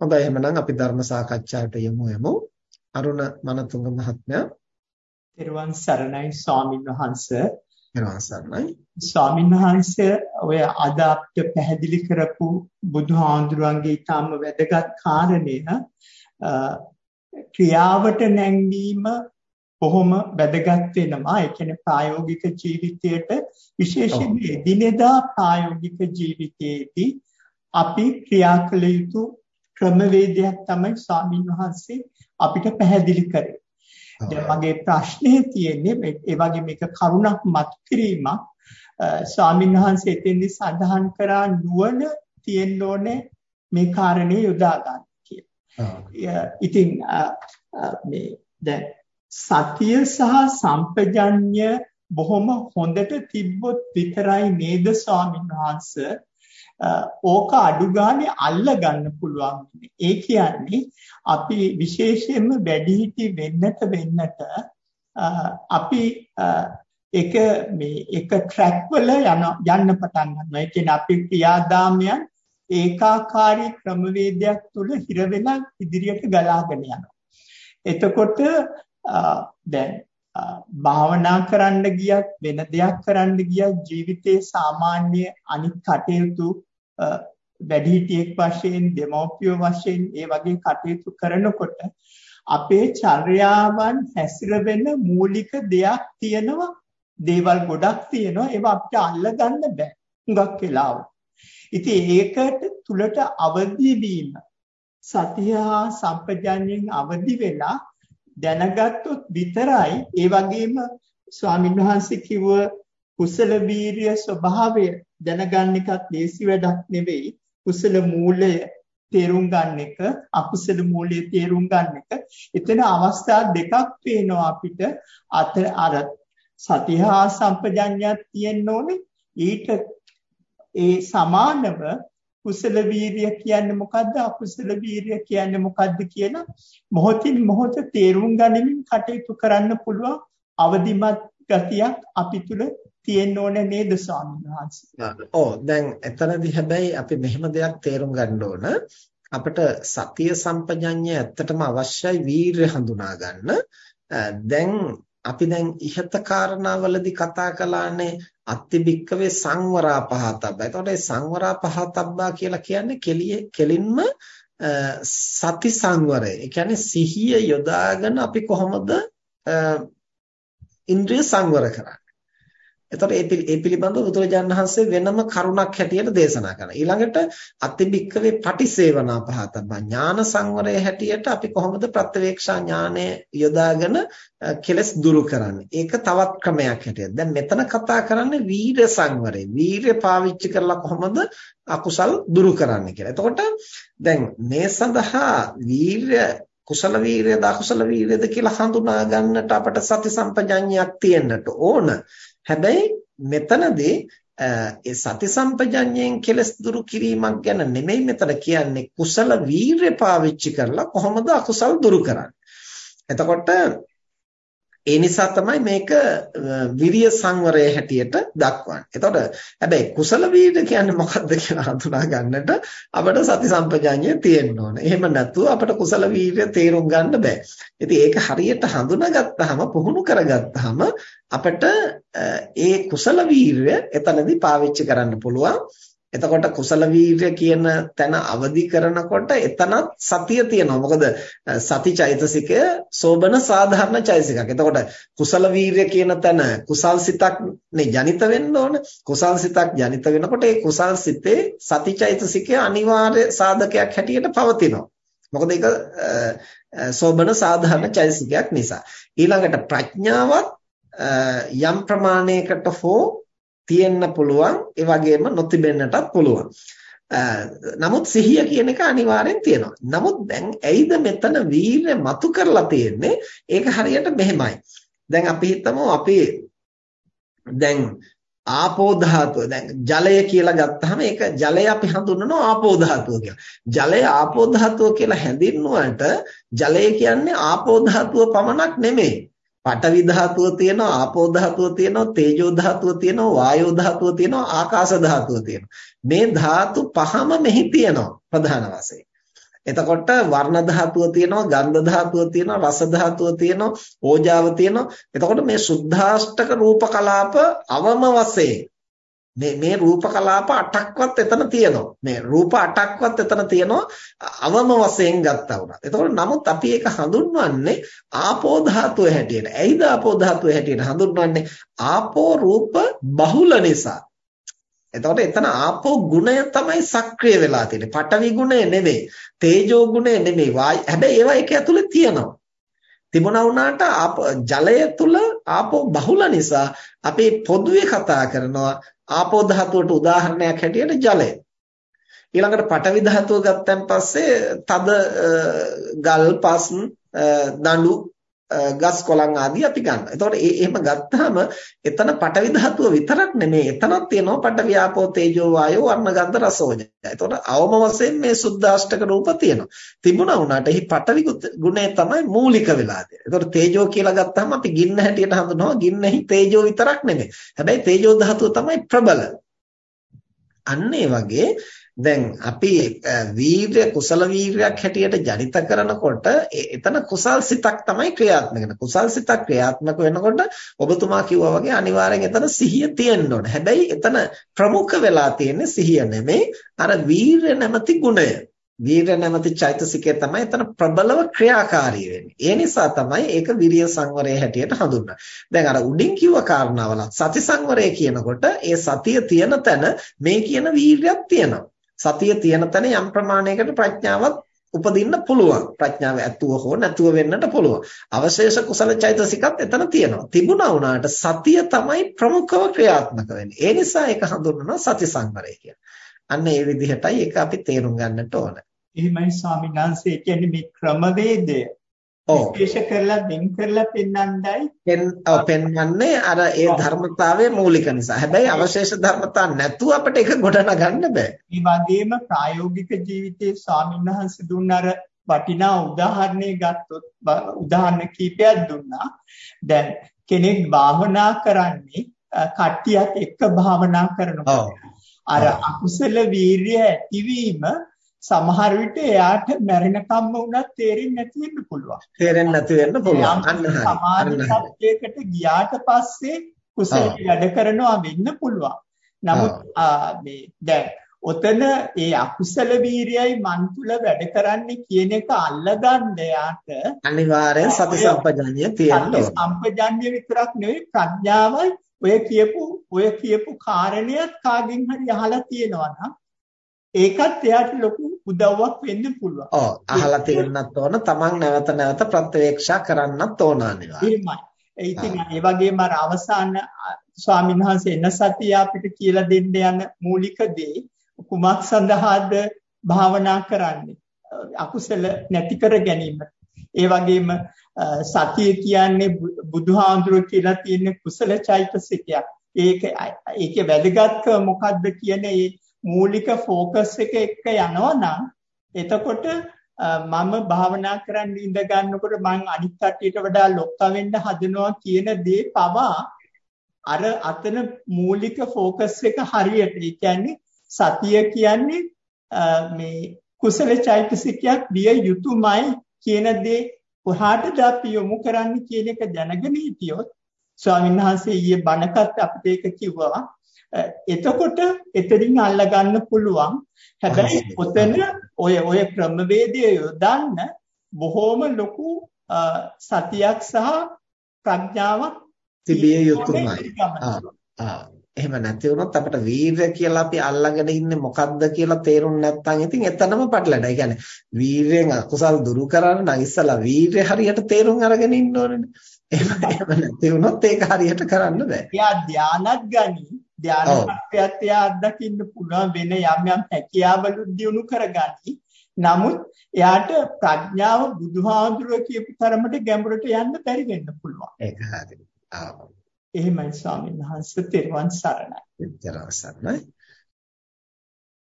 හොඳයි එහෙනම් අපි ධර්ම සාකච්ඡාවට යමු යමු. අරුණ මනතුංග මහත්මයා. ත්‍රිවන් සරණයි ස්වාමින් වහන්සේ. ත්‍රිවන් සරණයි. ස්වාමින් වහන්සේ ඔය අද අපිට පැහැදිලි කරපු බුදුහාඳුරන්ගේ ඊටම වැදගත් කාරණය ක්‍රියාවට නැංවීම බොහොම වැදගත් වෙනවා. ඒ කියන්නේ ප්‍රායෝගික ජීවිතයට විශේෂයෙන් එදිනෙදා ප්‍රායෝගික ජීවිතයේදී අපි ක්‍රියා කළ යුතු ක්‍රමවේදයක් තමයි ස්වාමින් වහන්සේ අපිට පැහැදිලි කරේ. දැන් මගේ ප්‍රශ්නේ තියෙන්නේ ඒ වගේ මේක කරුණක් මත් කිරීමක් ස්වාමින් වහන්සේ එතෙන්දි සඳහන් කරා නුවණ තියෙන්න ඕනේ මේ කාරණේ යොදා ගන්න කියලා. ඉතින් මේ දැන් සතිය සහ සම්පජඤ්ඤ බොහොම හොඳට තිබ්බොත් විතරයි නේද ස්වාමින් වහන්සේ ඕක අඩු ගානේ අල්ල ගන්න පුළුවන්. ඒ කියන්නේ අපි විශේෂයෙන්ම වැඩිහිටි වෙන්නට වෙන්නට අපි එක මේ එක ට්‍රැක් වල යන යන්න පටන් ගන්නවා. ඒ කියන්නේ අපි ක්‍රියාදාමයන් ඒකාකාරී ක්‍රමවේදයක් තුල හිර වෙලා ඉදිරියට ගලාගෙන යනවා. එතකොට දැන් භාවනා කරන්න ගියත් වෙන දෙයක් කරන්න ගියත් ජීවිතයේ සාමාන්‍ය අනිත් කටයුතු වැඩිහිටියෙක් වශයෙන් දෙමෝපියෝ වශයෙන් ඒ වගේ කටයුතු කරනකොට අපේ චර්යාවන් හැසිරෙන්න මූලික දෙයක් තියෙනවා. දේවල් ගොඩක් තියෙනවා. ඒවා අපිට අල්ලගන්න බෑ. හුඟක් වෙලාවට. ඉතින් ඒකට තුලට අවදි වීම සතිය හා සම්පජාන්යෙන් අවදි වෙලා දැනගත්තොත් විතරයි ඒ වගේම ස්වාමින්වහන්සේ කිව්ව කුසල වීරිය ස්වභාවය දැනගන්න එකත් ලේසි වැඩක් නෙවෙයි. කුසල මූලය තේරුම් ගන්න එක අකුසල මූලය තේරුම් ගන්න එක. එතන අවස්ථා දෙකක් පේනවා අපිට අතර අර සතිහා සම්පජඤ්ඤයක් තියෙන්න ඕනේ. ඊට ඒ සමානව කුසල වීරිය කියන්නේ මොකද්ද අකුසල වීරිය කියන්නේ මොකද්ද කියලා මොහොතින් මොහොත තේරුම් ගනිමින් කටයුතු කරන්න පුළුවන් අවදිමත් ගතියක් අපි තුල තියෙන්න ඕනේ නේද ස්වාමීන් වහන්සේ? ඔව් දැන් එතනදී හැබැයි අපි මෙහෙම දෙයක් තේරුම් ගන්න ඕන. අපිට සතිය සම්පජඤ්ඤය ඇත්තටම අවශ්‍යයි වීරය හඳුනා ගන්න. දැන් අපි දැන් ඉහත කාරණාවලදී කතා කළානේ අත්තිබික්කවේ සංවරා පහතබ්බා. එතකොට මේ සංවරා පහතබ්බා කියලා කියන්නේ කෙලිය කෙලින්ම සති සංවරය. ඒ කියන්නේ සිහිය යොදාගෙන අපි කොහොමද ඉන්ද්‍රිය සංවර කරන්නේ? එතකොට ඒ පිළිබඳව බුදුරජාණන් වහන්සේ වෙනම කරුණක් හැටියට දේශනා කරනවා. ඊළඟට අතිබික්කවේ පටිසේවනා පහතබ්බා ඥාන සංවරයේ හැටියට අපි කොහොමද ප්‍රත්‍යවේක්ෂා ඥානය යොදාගෙන කෙලස් දුරු කරන්නේ. ඒක තවත් ක්‍රමයක් හැටියට. දැන් මෙතන කතා කරන්නේ වීර සංවරය. වීරය පාවිච්චි කරලා කොහොමද අකුසල් දුරු කරන්නේ කියලා. එතකොට දැන් මේ සඳහා වීරය කුසල වීරයද අකුසල වීරයද කියලා හඳුනා ගන්නට අපට සති සම්පජඤ්ඤයක් තියෙන්නට ඕන. හැබැයි මෙතනදී ඒ සති සම්පජඤ්ඤයෙන් කෙලස් දුරු කිරීමක් ගැන නෙමෙයි මෙතන කියන්නේ කුසල වීරය පාවිච්චි කරලා කොහොමද අකුසල් දුරු කරන්නේ. එතකොට ඒ නිසා තමයි මේක විරිය සංවරයේ හැටියට දක්වන්නේ. එතකොට හැබැයි කුසල වීර්ය කියන්නේ මොකක්ද කියලා හඳුනා ගන්නට අපිට සති සම්පජාඤ්ඤය තියෙන්න ඕන. එහෙම නැතුව අපිට කුසල වීර්ය තේරුම් ගන්න බෑ. ඉතින් ඒක හරියට හඳුනාගත්තාම පුහුණු කරගත්තාම අපිට ඒ කුසල වීර්ය එතනදී පාවිච්චි කරන්න පුළුවන්. එතකොට කුසල වීර්ය කියන තැන අවදි කරනකොට එතනත් සතිය තියෙනවා. මොකද සති චෛතසිකය සෝබන සාධාරණ චෛතසිකයක්. එතකොට කුසල වීර්ය කියන තැන කුසල් සිතක් නේ ජනිත වෙන්න ඕන. කුසල් සිතක් ජනිත වෙනකොට ඒ කුසල් සිතේ සති චෛතසිකය අනිවාර්ය සාධකයක් හැටියට පවතිනවා. මොකද ඒක සෝබන සාධාරණ චෛතසිකයක් නිසා. ඊළඟට ප්‍රඥාවත් යම් ප්‍රමාණයකට හෝ තියෙන්න පුළුවන් ඒ වගේම නොතිබෙන්නටත් පුළුවන්. නමුත් සිහිය කියන එක අනිවාර්යෙන් තියෙනවා. නමුත් දැන් ඇයිද මෙතන වීරය මතු කරලා තියෙන්නේ? ඒක හරියට මෙහෙමයි. දැන් අපි හිතමු අපි දැන් ආපෝ ධාතුව දැන් ජලය කියලා ගත්තාම ඒක ජලය අපි හඳුන්වනවා ආපෝ ධාතුව කියලා. ජලය ආපෝ ධාතුව කියලා හැඳින්නුවට ජලය කියන්නේ ආපෝ ධාතුව පමණක් නෙමෙයි. පඨවි ධාතුව තියෙනවා ආපෝ ධාතුව තියෙනවා තේජෝ ධාතුව තියෙනවා වායෝ ධාතුව තියෙනවා ආකාශ ධාතුව තියෙනවා මේ ධාතු පහම මෙහි තියෙනවා ප්‍රධාන වශයෙන් එතකොට වර්ණ ධාතුව තියෙනවා, ගන්ධ ධාතුව තියෙනවා, රස ධාතුව තියෙනවා, ඕජාව තියෙනවා. එතකොට මේ සුද්ධාෂ්ටක රූප කලාප අවම වශයෙන් මේ මේ රූප කලාප 8ක්වත් එතන තියෙනවා. මේ රූප 8ක්වත් එතන තියෙනවා අවම වශයෙන් ගත්තා වුණා. එතකොට නමුත් අපි ඒක හඳුන්වන්නේ ආපෝ ධාතුව හැටියට. ඇයිද ආපෝ ධාතුව හැටියට හඳුන්වන්නේ? ආපෝ රූප බහුල නිසා. එතකොට එතන ආපෝ ගුණය තමයි සක්‍රිය වෙලා තියෙන්නේ. පඨවි ගුණය නෙමෙයි. තේජෝ ගුණය නෙමෙයි. හැබැයි ඒවා ඒක ඇතුලේ තියෙනවා. තිබුණා වුණාට ජලය තුල ආපෝ බහුල නිසා අපි පොදුවේ කතා කරනවා ආපෝ ධාතුවට උදාහරණයක් හැටියට ජලය. ඊළඟට පඨවි ධාතුව ගත්තන් පස්සේ තද ගල් පස් දඬු ගස් කොළන් ආදී අපි ගන්නවා. එතකොට ඒ එහෙම ගත්තාම එතන පටවි ධාතුව විතරක් නෙමෙයි එතනක් තියෙනවා පටවි ආපෝ තේජෝ වායෝ වර්ණ ගන්ධ රස ඕජ. එතකොට අවම වශයෙන් මේ සුද්ධාෂ්ටක රූප තියෙනවා. තිබුණා වුණාට එහි පටවි ගුණය තමයි මූලික වෙලා තියෙන්නේ. එතකොට තේජෝ කියලා ගත්තාම අපි ගින්න හැටියට හඳුනනවා ගින්නෙහි තේජෝ විතරක් නෙමෙයි. හැබැයි තේජෝ ධාතුව තමයි ප්‍රබල. අන්න ඒ වගේ දැන් අපි වීර්ය කුසල වීර්යයක් හැටියට ජනිත කරනකොට එතන කුසල් සිතක් තමයි ක්‍රියාත්මක වෙන්නේ. කුසල් සිතක් ක්‍රියාත්මක වෙනකොට ඔබතුමා කිව්වා වගේ අනිවාර්යෙන් එතන සිහිය තියෙන්න ඕනේ. හැබැයි එතන ප්‍රමුඛ වෙලා තියෙන්නේ සිහිය නෙමෙයි අර වීර්ය නැමැති ගුණය. වීර්ය නැමැති චෛතසිකය තමයි එතන ප්‍රබලව ක්‍රියාකාරී වෙන්නේ. ඒ නිසා තමයි ඒක විරිය සංවරය හැටියට හඳුන්වන්නේ. දැන් අර උඩින් කිව්ව කාරණාවල සති සංවරය කියනකොට ඒ සතිය තියෙන තැන මේ කියන වීර්යයක් තියෙනවා. සතිය තියෙන තැන යම් ප්‍රමාණයකට ප්‍රඥාවක් උපදින්න පුළුවන්. ප්‍රඥාව ඇතුව හෝ නැතුව වෙන්නට පුළුවන්. අවශේෂ කුසල චෛතසිකත් එතන තියෙනවා. තිබුණා වුණාට සතිය තමයි ප්‍රමුඛව ක්‍රියාත්මක වෙන්නේ. ඒ නිසා ඒක හඳුන්වනවා සති සංවරය කියලා. අන්න ඒ විදිහටයි ඒක අපි තේරුම් ගන්නට ඕන. එහෙමයි ස්වාමීන් වහන්සේ කියන්නේ මේ ක්‍රමවේදය විශේෂ කරලා වෙන් කරලා පෙන්වන්නයි පෙන් ඔව් පෙන්වන්නේ අර ඒ ධර්මතාවයේ මූලික නිසා. හැබැයි අවශේෂ ධර්මතා නැතුව අපිට ඒක ගොඩනගන්න බෑ. මේ වගේම ප්‍රායෝගික ජීවිතයේ ස්වාමින්වහන්සේ දුන්න අර වටිනා උදාහරණේ ගත්තොත් උදාහරණ කීපයක් දුන්නා. දැන් කෙනෙක් භාවනා කරන්නේ කට්ටියක් එක්ක භාවනා කරනකොට අර අකුසල වීරිය ඇතිවීම සමහර විට එයාට මැරෙනකම්ම වුණත් තේරෙන්නේ නැති වෙන්න පුළුවන්. තේරෙන්නේ නැති වෙන්න පුළුවන්. අන්න හරි. සමාධියකට ගියාට පස්සේ කුසල වැඩ කරනවා වෙන්න පුළුවන්. නමුත් මේ දැන් ඔතන ඒ අකුසල වීරියයි මන් තුල වැඩ කරන්නේ කියන එක අල්ලගන්න යාට අනිවාර්යෙන් සති ඕන. සති සම්පජාඤ්ඤය විතරක් නෙවෙයි ප්‍රඥාවයි ඔය කියපු ඔය කියපු කාරණයක් කාගෙන් හරි අහලා තියෙනවා නම් ඒකත් එයාට ලොකු උදව්වක් වෙන්න පුළුවන්. ඔව් අහලා තියෙන්නත් ඕන තමන් නැවත නැවත ප්‍රත්‍යවේක්ෂා කරන්නත් ඕන අනිවාර්යයෙන්. ඉතින් ඒ වගේම අර අවසාන ස්වාමීන් වහන්සේ එන සතිය අපිට කියලා දෙන්න යන මූලික දේ කුමක් සඳහාද භාවනා කරන්නේ? අකුසල නැති කර ගැනීම. ඒ වගේම සතිය කියන්නේ බුදුහාඳුර කියලා තියෙන කුසල චෛතසිකයක්. ඒක ඒකේ වැදගත්කම මොකද්ද කියන ඒ මූලික ફોકસ එක එක්ක යනවා නම් එතකොට මම භාවනා කරන්න ඉඳ ගන්නකොට මම අනිත් කට්ටියට වඩා ලොක්කා වෙන්න හදනවා කියන දේ පවා අර අතන මූලික ફોકસ එක හරියට ඒ කියන්නේ සතිය කියන්නේ මේ කුසල චෛතසිකයක් විය යුතුයමයි කියන දේ කොහාටද අපි යොමු කරන්නේ කියන එක දැනගෙන හිටියොත් ස්වාමීන් වහන්සේ ඊයේ බණකත් අපිට ඒක කිව්වා එතකොට එතනින් අල්ල ගන්න පුළුවන්. හැබැයි ඔතන ඔය ඔය ක්‍රමවේදය යොදන්න බොහොම ලොකු සතියක් සහ ප්‍රඥාවක් තිබිය යුතුමයි. එහෙම නැති වුණොත් අපිට වීරය කියලා අපි අල්ලගෙන ඉන්නේ මොකද්ද කියලා තේරුම් නැත්නම් ඉතින් එතනම පටලැඩ. ඒ කියන්නේ වීරයෙන් අකුසල් දුරු කරන්න නම් ඉස්සලා වීරය හරියට තේරුම් අරගෙන ඉන්න ඕනේ. එහෙම නැති වුණොත් ඒක හරියට කරන්න බෑ. එයා ධානත් ගනි ධානපත්‍යත් එයා අත්දකින්න පුළුවන් වෙන යම් යම් හැකියාවලු දියුණු කරගනි. නමුත් එයාට ප්‍රඥාව බුදුහාඳුර කියපු තරමට ගැඹුරට යන්න බැරි වෙන්න පුළුවන්. ඒක හරි. ආ. එහෙමයි ස්වාමීන් වහන්සේ තෙරුවන් සරණයි. තෙරුවන් සරණයි.